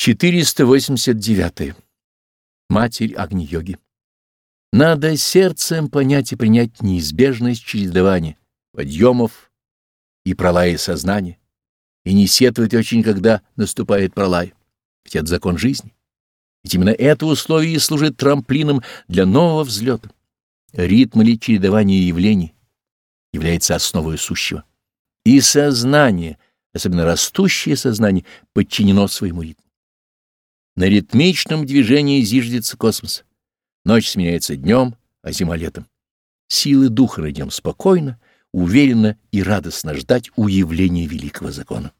489. Матерь Агни-йоги. Надо сердцем понять и принять неизбежность чередования, подъемов и пролая сознания, и не сетовать очень, когда наступает пролай, ведь это закон жизни. Ведь именно это условие служит трамплином для нового взлета. Ритм или чередование явлений является основой сущего. И сознание, особенно растущее сознание, подчинено своему ритму. На ритмичном движении зиждется космос. Ночь сменяется днем, а зима — летом. Силы духа найдем спокойно, уверенно и радостно ждать уявления великого закона.